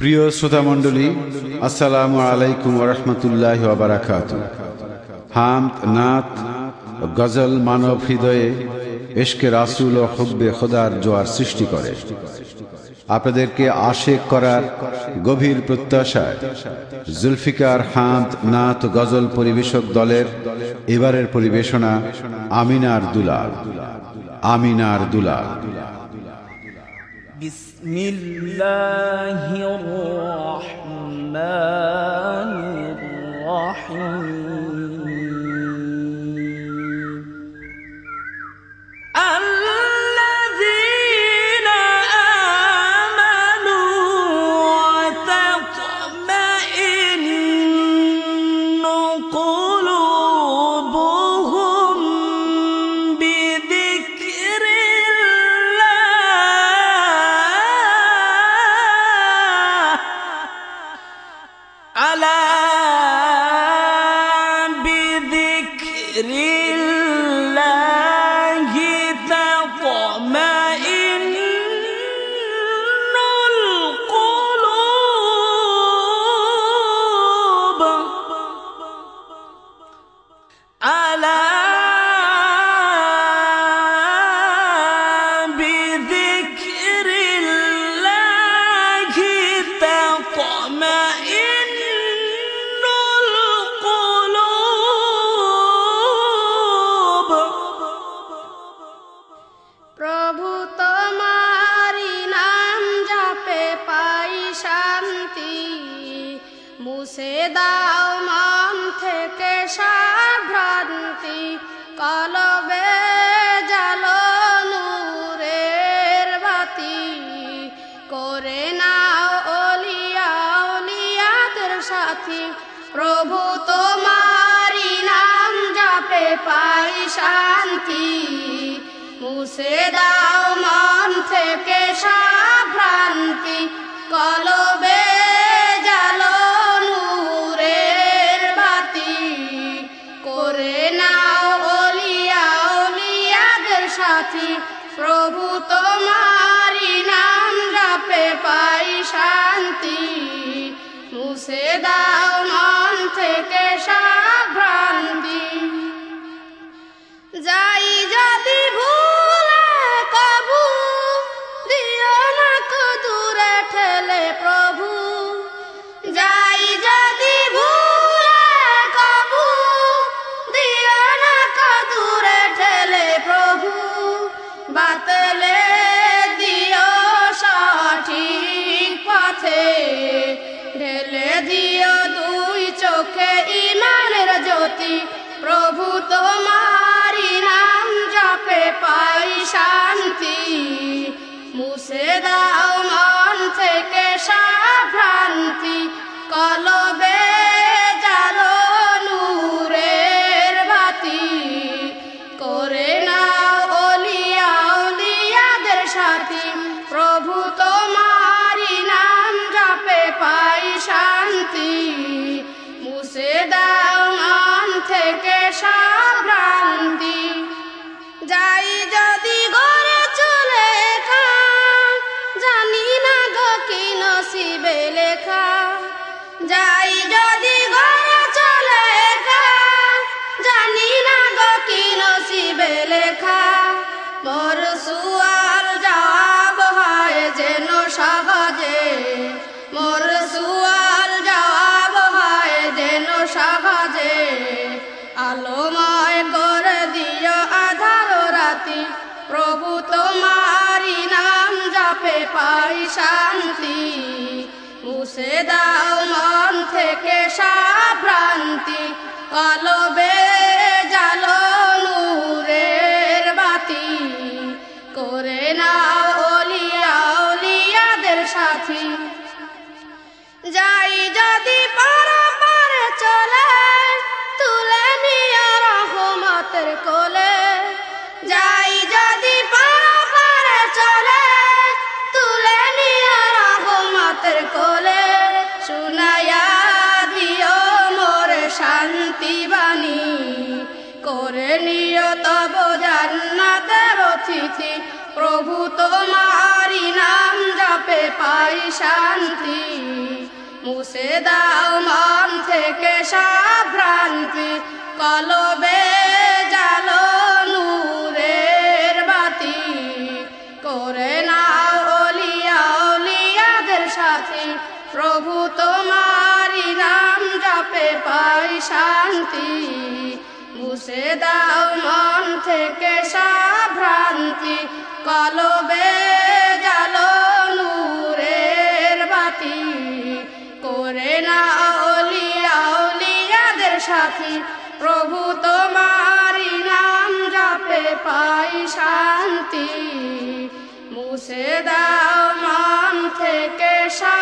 প্রিয় শ্রোতামণ্ডলী আসসালামু আলাইকুম রহমতুল্লাহ বারাকাত হামদ, নাত, গজল, মানব হৃদয়ে এশকে রাসুল ও হব্বে খোদার জোয়ার সৃষ্টি করে। আপনাদেরকে আশেক করার গভীর প্রত্যাশায় জুলফিকার, হামদ, নাত, গজল পরিবেশক দলের এবারের পরিবেশনা আমিনার দুলাল। আমিনার দুলাল। بسم الله الرحمن بذكر দাও মন থেকে সাভ্রান্তি, কলবে জালো নূরের বাতি। করে নাও অলিয়া অলিয়াদের সাথী, প্রভু তোমারি নাম জপে পাই শান্তি। মুছে দাও মন সাথী প্রভু তোমারি নাম জপে পাই শান্তি। মুছে দাও দাও মন থেকে সাভ্রান্তি, কলবে জালো নূরের করে নাও অলিয়া অলিয়াদের প্রভু তোমারি নাম জপে পাই শান্তি। মুছে দাও মন থেকে সাভ্রান্তি লেখা। যাই যদি গড়ে চলে খা জানি না গো কি নসিবে লেখা। মোর সুয়াল জবাব হয় যেন সহজে। মোর সুয়াল জবাব হয় যেন সহজে। আলোময় করে প্রভু তোমারি নাম জপে পাই শান্তি। মুছে দাও মন থেকে সাভ্রান্তি কলবে অতিথি প্রভু তোমারি নাম জপে পাই শান্তি। মুছে দাও মন থেকে সব ভ্রান্তি কলবে জালো নূরের বাতি। করে নাও অলিয়া অলিয়াদের সাথে। প্রভু তোমারি নাম জপে পাই শান্তি। মুছে দাও মন থেকে সব ভ্রান্তি কলবে জালো নূরের বাতি। করে না অলিয়া অলিয়াদের সাথী। প্রভু তোমারি নাম জপে পাই শান্তি। মুছে দাও মন থেকে সা